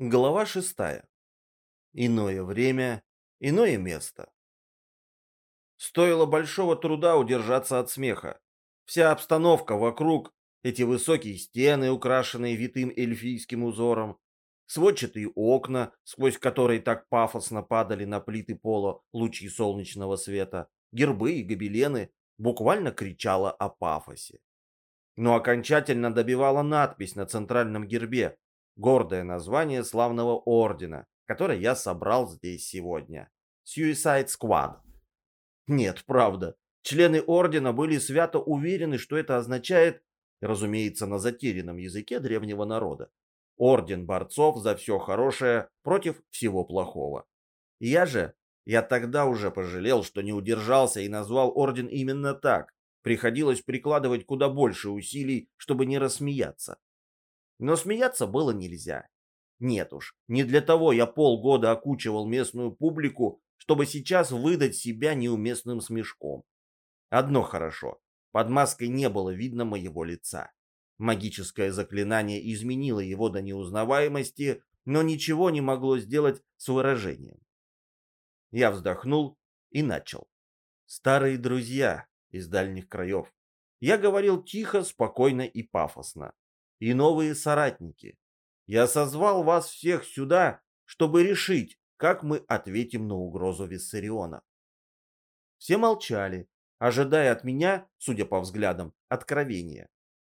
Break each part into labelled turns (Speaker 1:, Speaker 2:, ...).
Speaker 1: Глава шестая. Иное время, иное место. Стоило большого труда удержаться от смеха. Вся обстановка вокруг, эти высокие стены, украшенные витым эльфийским узором, сводчатые окна, сквозь которые так пафосно падали на плиты пола лучи солнечного света, гербы и гобелены, буквально кричала о пафосе. Но окончательно добивала надпись на центральном гербе, гордое название славного ордена, который я собрал здесь сегодня. Suicide Squad. Нет, правда. Члены ордена были свято уверены, что это означает, разумеется, на затерянном языке древнего народа. Орден борцов за все хорошее против всего плохого. Я же, я тогда уже пожалел, что не удержался и назвал орден именно так. Приходилось прикладывать куда больше усилий, чтобы не рассмеяться. Но смеяться было нельзя. Нет уж, не для того я полгода окучивал местную публику, чтобы сейчас выдать себя неуместным смешком. Одно хорошо, под маской не было видно моего лица. Магическое заклинание изменило его до неузнаваемости, но ничего не могло сделать с выражением. Я вздохнул и начал. Старые друзья из дальних краев. Я говорил тихо, спокойно и пафосно и новые соратники. Я созвал вас всех сюда, чтобы решить, как мы ответим на угрозу Виссариона. Все молчали, ожидая от меня, судя по взглядам, откровения.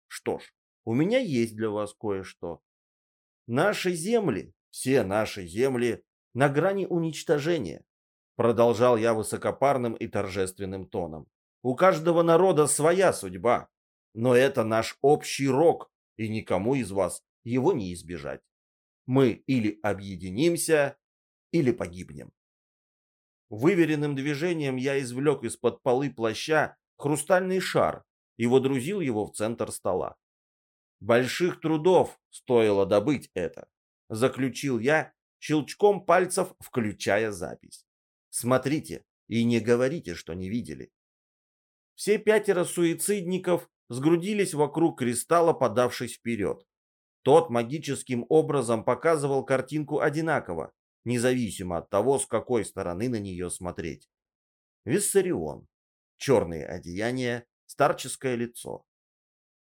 Speaker 1: Что ж, у меня есть для вас кое-что. Наши земли, все наши земли, на грани уничтожения. Продолжал я высокопарным и торжественным тоном. У каждого народа своя судьба, но это наш общий рок, и никому из вас его не избежать. Мы или объединимся, или погибнем. Выверенным движением я извлек из-под полы плаща хрустальный шар и водрузил его в центр стола. Больших трудов стоило добыть это, заключил я, щелчком пальцев включая запись. Смотрите и не говорите, что не видели. Все пятеро суицидников сгрудились вокруг кристалла, подавшись вперед. Тот магическим образом показывал картинку одинаково, независимо от того, с какой стороны на нее смотреть. Виссарион. Черные одеяния, старческое лицо.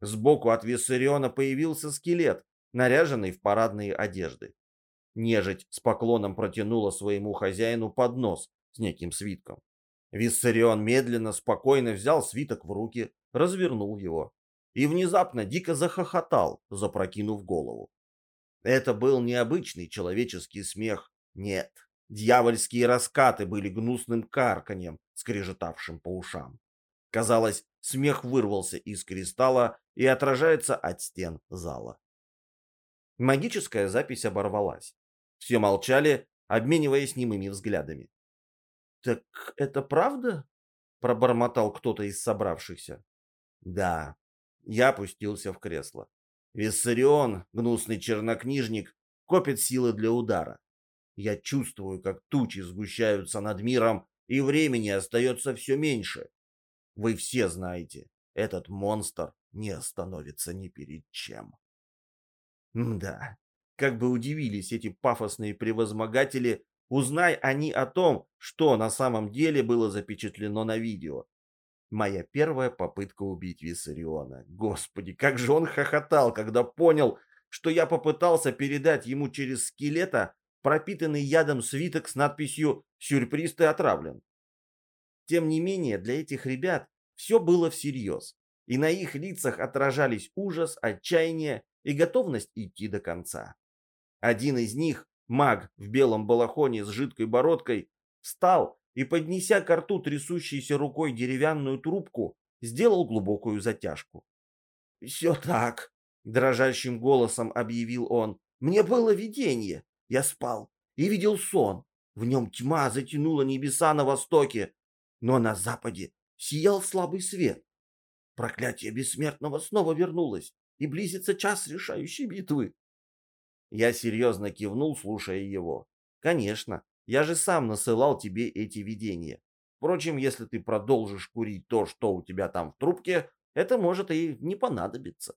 Speaker 1: Сбоку от Виссариона появился скелет, наряженный в парадные одежды. Нежить с поклоном протянула своему хозяину поднос с неким свитком. Виссарион медленно, спокойно взял свиток в руки, развернул его и внезапно дико захохотал, запрокинув голову. Это был необычный человеческий смех, нет. Дьявольские раскаты были гнусным карканьем, скрежетавшим по ушам. Казалось, смех вырвался из кристалла и отражается от стен зала. Магическая запись оборвалась. Все молчали, обмениваясь немыми взглядами. «Так это правда?» — пробормотал кто-то из собравшихся. Да, я опустился в кресло. Виссарион, гнусный чернокнижник, копит силы для удара. Я чувствую, как тучи сгущаются над миром, и времени остается все меньше. Вы все знаете, этот монстр не остановится ни перед чем. Да, как бы удивились эти пафосные превозмогатели, узнай они о том, что на самом деле было запечатлено на видео. Моя первая попытка убить Виссариона. Господи, как же он хохотал, когда понял, что я попытался передать ему через скелета пропитанный ядом свиток с надписью «Сюрприз, ты отравлен». Тем не менее, для этих ребят все было всерьез, и на их лицах отражались ужас, отчаяние и готовность идти до конца. Один из них, маг в белом балахоне с жидкой бородкой, встал и, поднеся к рту трясущейся рукой деревянную трубку, сделал глубокую затяжку. «Все так», — дрожащим голосом объявил он. «Мне было видение. Я спал и видел сон. В нем тьма затянула небеса на востоке, но на западе сиял слабый свет. Проклятие бессмертного снова вернулось, и близится час решающей битвы». Я серьезно кивнул, слушая его. «Конечно, я же сам насылал тебе эти видения. Впрочем, если ты продолжишь курить то, что у тебя там в трубке, это может и не понадобиться.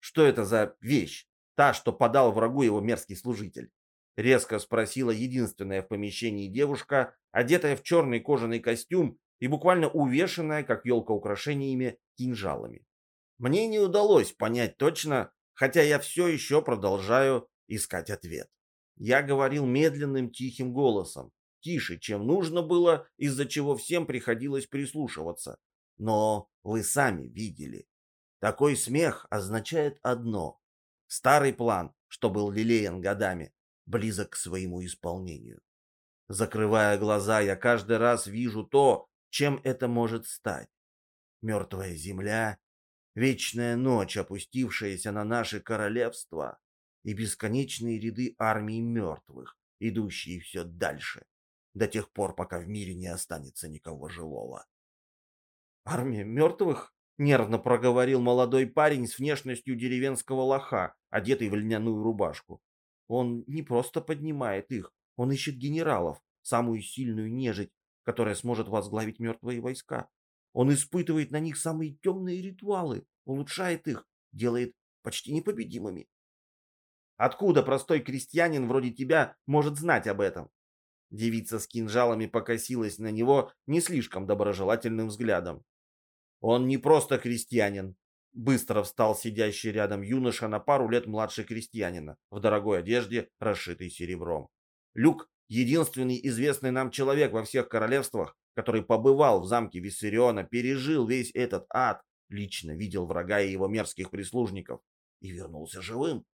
Speaker 1: Что это за вещь? Та, что подал врагу его мерзкий служитель. Резко спросила единственная в помещении девушка, одетая в черный кожаный костюм и буквально увешанная, как елка украшениями, кинжалами. Мне не удалось понять точно, хотя я все еще продолжаю искать ответ. Я говорил медленным тихим голосом, тише, чем нужно было, из-за чего всем приходилось прислушиваться. Но вы сами видели. Такой смех означает одно. Старый план, что был лелеян годами, близок к своему исполнению. Закрывая глаза, я каждый раз вижу то, чем это может стать. Мертвая земля, вечная ночь, опустившаяся на наше королевство, и бесконечные ряды армий мертвых, идущие все дальше, до тех пор, пока в мире не останется никого живого. «Армия мертвых?» — нервно проговорил молодой парень с внешностью деревенского лоха, одетый в льняную рубашку. «Он не просто поднимает их, он ищет генералов, самую сильную нежить, которая сможет возглавить мертвые войска. Он испытывает на них самые темные ритуалы, улучшает их, делает почти непобедимыми. Откуда простой крестьянин вроде тебя может знать об этом? Девица с кинжалами покосилась на него не слишком доброжелательным взглядом. Он не просто крестьянин. Быстро встал сидящий рядом юноша на пару лет младше крестьянина, в дорогой одежде, расшитой серебром. Люк — единственный известный нам человек во всех королевствах, который побывал в замке Виссариона, пережил весь этот ад, лично видел врага и его мерзких прислужников и вернулся живым.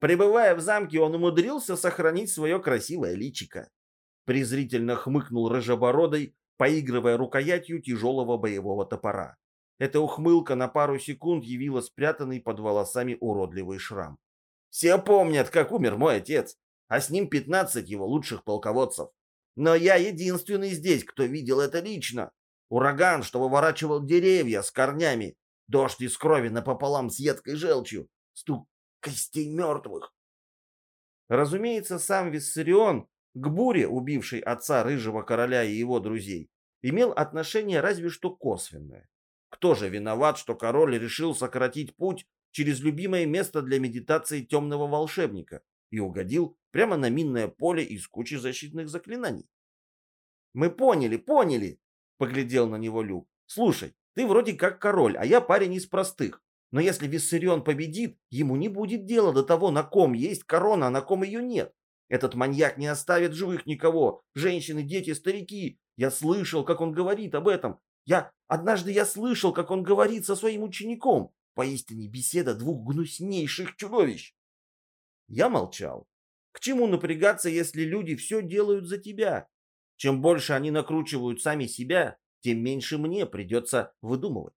Speaker 1: Пребывая в замке, он умудрился сохранить свое красивое личико. Презрительно хмыкнул рыжебородой, поигрывая рукоятью тяжелого боевого топора. Эта ухмылка на пару секунд явила спрятанный под волосами уродливый шрам. Все помнят, как умер мой отец, а с ним пятнадцать его лучших полководцев. Но я единственный здесь, кто видел это лично. Ураган, что выворачивал деревья с корнями, дождь из крови напополам с едкой желчью, стук костей мертвых. Разумеется, сам Виссарион к буре, убившей отца Рыжего Короля и его друзей, имел отношение разве что косвенное. Кто же виноват, что король решил сократить путь через любимое место для медитации темного волшебника и угодил прямо на минное поле из кучи защитных заклинаний? «Мы поняли, поняли!» — поглядел на него Люк. «Слушай, ты вроде как король, а я парень из простых. Но если Виссарион победит, ему не будет дела до того, на ком есть корона, а на ком ее нет. Этот маньяк не оставит живых никого. Женщины, дети, старики. Я слышал, как он говорит об этом. Я однажды я слышал, как он говорит со своим учеником. Поистине беседа двух гнуснейших чудовищ. Я молчал. К чему напрягаться, если люди все делают за тебя? Чем больше они накручивают сами себя, тем меньше мне придется выдумывать.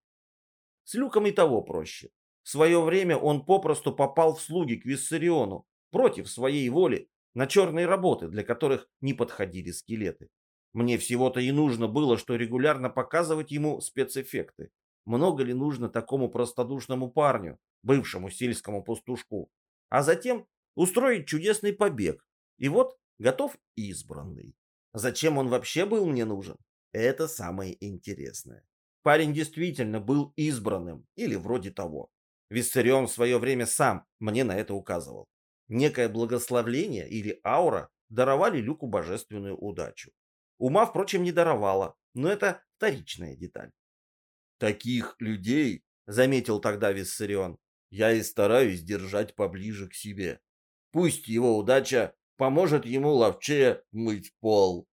Speaker 1: С Люком и того проще. В свое время он попросту попал в слуги к Виссариону, против своей воли, на черные работы, для которых не подходили скелеты. Мне всего-то и нужно было, что регулярно показывать ему спецэффекты. Много ли нужно такому простодушному парню, бывшему сельскому пастушку? А затем устроить чудесный побег. И вот готов избранный. Зачем он вообще был мне нужен? Это самое интересное. Парень действительно был избранным, или вроде того. Виссарион в свое время сам мне на это указывал. Некое благословление или аура даровали Люку божественную удачу. Ума, впрочем, не даровала, но это вторичная деталь. «Таких людей, — заметил тогда Виссарион, — я и стараюсь держать поближе к себе. Пусть его удача поможет ему ловчее мыть пол».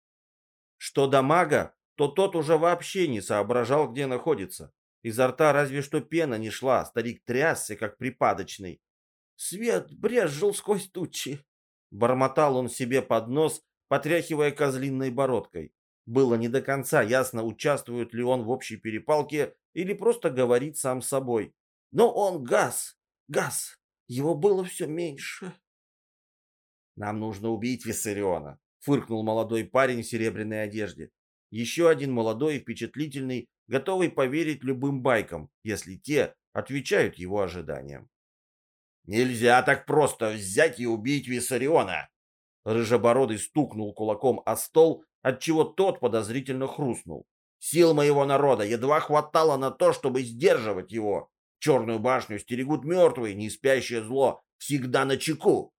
Speaker 1: Что до мага, то тот уже вообще не соображал, где находится. Изо рта разве что пена не шла, старик трясся, как припадочный. Свет брезжил сквозь тучи. Бормотал он себе под нос, потряхивая козлиной бородкой. Было не до конца ясно, участвует ли он в общей перепалке или просто говорит сам собой. Но он газ, газ, его было все меньше. «Нам нужно убить Виссариона», — фыркнул молодой парень в серебряной одежде. Еще один молодой и впечатлительный, готовый поверить любым байкам, если те отвечают его ожиданиям. «Нельзя так просто взять и убить Виссариона!» Рыжебородый стукнул кулаком о стол, отчего тот подозрительно хрустнул. «Сил моего народа едва хватало на то, чтобы сдерживать его. Черную башню стерегут мертвые, не спящее зло, всегда на чеку.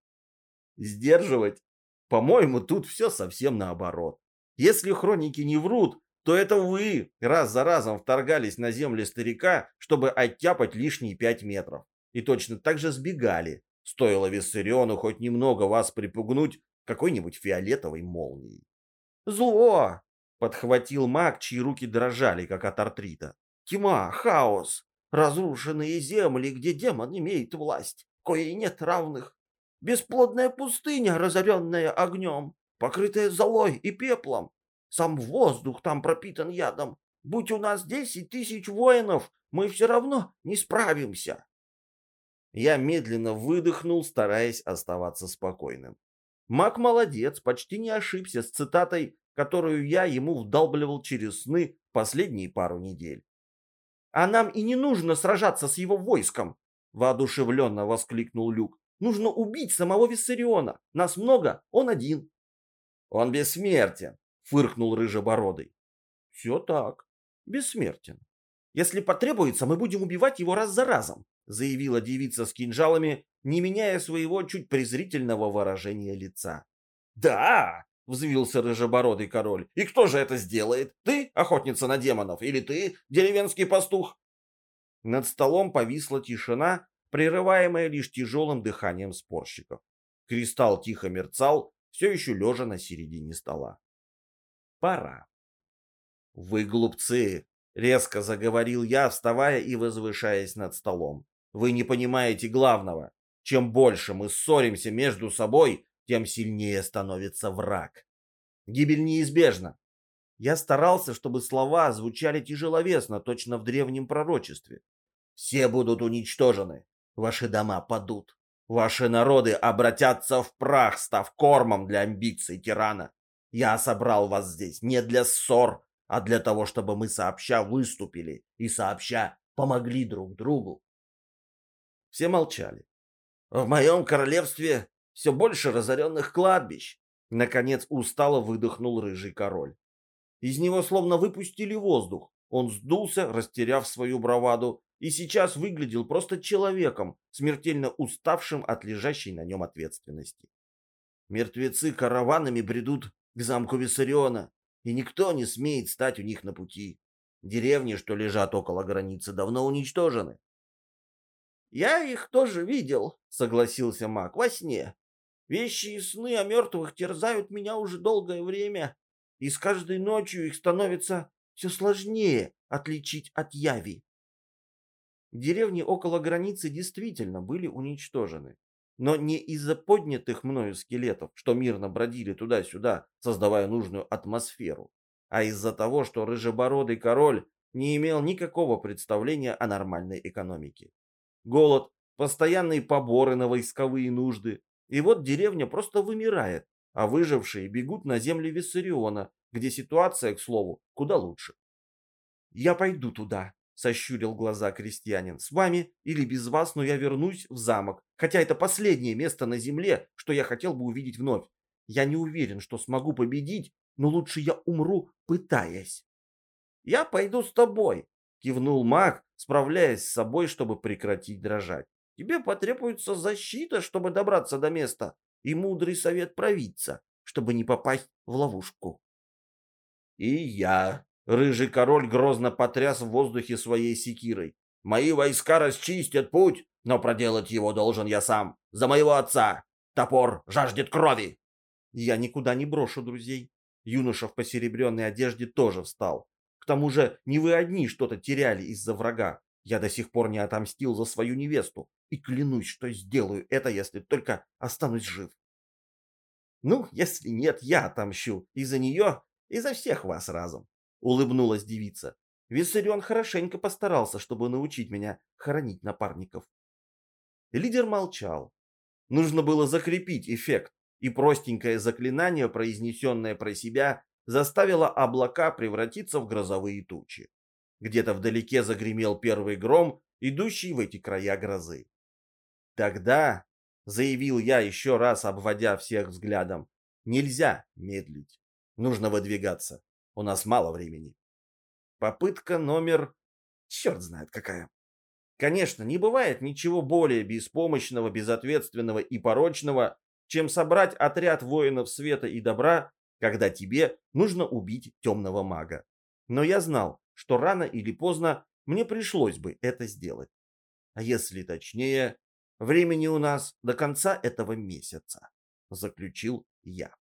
Speaker 1: Сдерживать? По-моему, тут все совсем наоборот. Если хроники не врут, то это вы раз за разом вторгались на земли старика, чтобы оттяпать лишние пять метров. И точно так же сбегали. Стоило Виссариону хоть немного вас припугнуть какой-нибудь фиолетовой молнией. «Зло!» — подхватил маг, чьи руки дрожали, как от артрита. «Тьма, хаос, разрушенные земли, где демон имеет власть, коей нет равных. Бесплодная пустыня, разоренная огнем, покрытая золой и пеплом. Сам воздух там пропитан ядом. Будь у нас десять тысяч воинов, мы все равно не справимся. Я медленно выдохнул, стараясь оставаться спокойным. Мак молодец, почти не ошибся с цитатой, которую я ему вдалбливал через сны последние пару недель. «А нам и не нужно сражаться с его войском!» — воодушевленно воскликнул Люк. «Нужно убить самого Виссариона. Нас много, он один». «Он бессмертен», — фыркнул Рыжебородый. «Все так, бессмертен. Если потребуется, мы будем убивать его раз за разом заявила девица с кинжалами, не меняя своего чуть презрительного выражения лица. «Да!» — взвился рыжебородый король. «И кто же это сделает? Ты, охотница на демонов, или ты, деревенский пастух?» Над столом повисла тишина, прерываемая лишь тяжелым дыханием спорщиков. Кристалл тихо мерцал, все еще лежа на середине стола. «Пора». «Вы глупцы!» — резко заговорил я, вставая и возвышаясь над столом. Вы не понимаете главного. Чем больше мы ссоримся между собой, тем сильнее становится враг. Гибель неизбежна. Я старался, чтобы слова звучали тяжеловесно, точно в древнем пророчестве. Все будут уничтожены, ваши дома падут, ваши народы обратятся в прах, став кормом для амбиций тирана. Я собрал вас здесь не для ссор, а для того, чтобы мы сообща выступили и сообща помогли друг другу. Все молчали. В моем королевстве все больше разоренных кладбищ. Наконец устало выдохнул рыжий король. Из него словно выпустили воздух. Он сдулся, растеряв свою браваду, и сейчас выглядел просто человеком, смертельно уставшим от лежащей на нем ответственности. Мертвецы караванами бредут к замку Виссариона, и никто не смеет стать у них на пути. Деревни, что лежат около границы, давно уничтожены. «Я их тоже видел», — согласился маг, — «во сне. Вещи и сны о мертвых терзают меня уже долгое время, и с каждой ночью их становится все сложнее отличить от яви». Деревни около границы действительно были уничтожены, но не из-за поднятых мною скелетов, что мирно бродили туда-сюда, создавая нужную атмосферу, а из-за того, что рыжебородый король не имел никакого представления о нормальной экономике голод, постоянные поборы на войсковые нужды. И вот деревня просто вымирает, а выжившие бегут на земли Виссариона, где ситуация, к слову, куда лучше. «Я пойду туда», — сощурил глаза крестьянин. «С вами или без вас, но я вернусь в замок, хотя это последнее место на земле, что я хотел бы увидеть вновь. Я не уверен, что смогу победить, но лучше я умру, пытаясь». «Я пойду с тобой», Кивнул маг, справляясь с собой, чтобы прекратить дрожать. Тебе потребуется защита, чтобы добраться до места, и мудрый совет провидца, чтобы не попасть в ловушку. И я. Рыжий король грозно потряс в воздухе своей секирой. Мои войска расчистят путь, но проделать его должен я сам. За моего отца. Топор жаждет крови. Я никуда не брошу друзей. Юноша в посеребренной одежде тоже встал тому же не вы одни что-то теряли из-за врага. Я до сих пор не отомстил за свою невесту. И клянусь, что сделаю это, если только останусь жив. Ну, если нет, я отомщу. И за нее, и за всех вас разом. Улыбнулась девица. Виссарион хорошенько постарался, чтобы научить меня хоронить напарников. Лидер молчал. Нужно было закрепить эффект, и простенькое заклинание, произнесенное про себя, заставила облака превратиться в грозовые тучи. Где-то вдалеке загремел первый гром, идущий в эти края грозы. Тогда, заявил я еще раз, обводя всех взглядом, нельзя медлить. Нужно выдвигаться. У нас мало времени. Попытка номер... Черт знает какая. Конечно, не бывает ничего более беспомощного, безответственного и порочного, чем собрать отряд воинов света и добра, когда тебе нужно убить темного мага. Но я знал, что рано или поздно мне пришлось бы это сделать. А если точнее, времени у нас до конца этого месяца, заключил я.